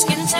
skin tight.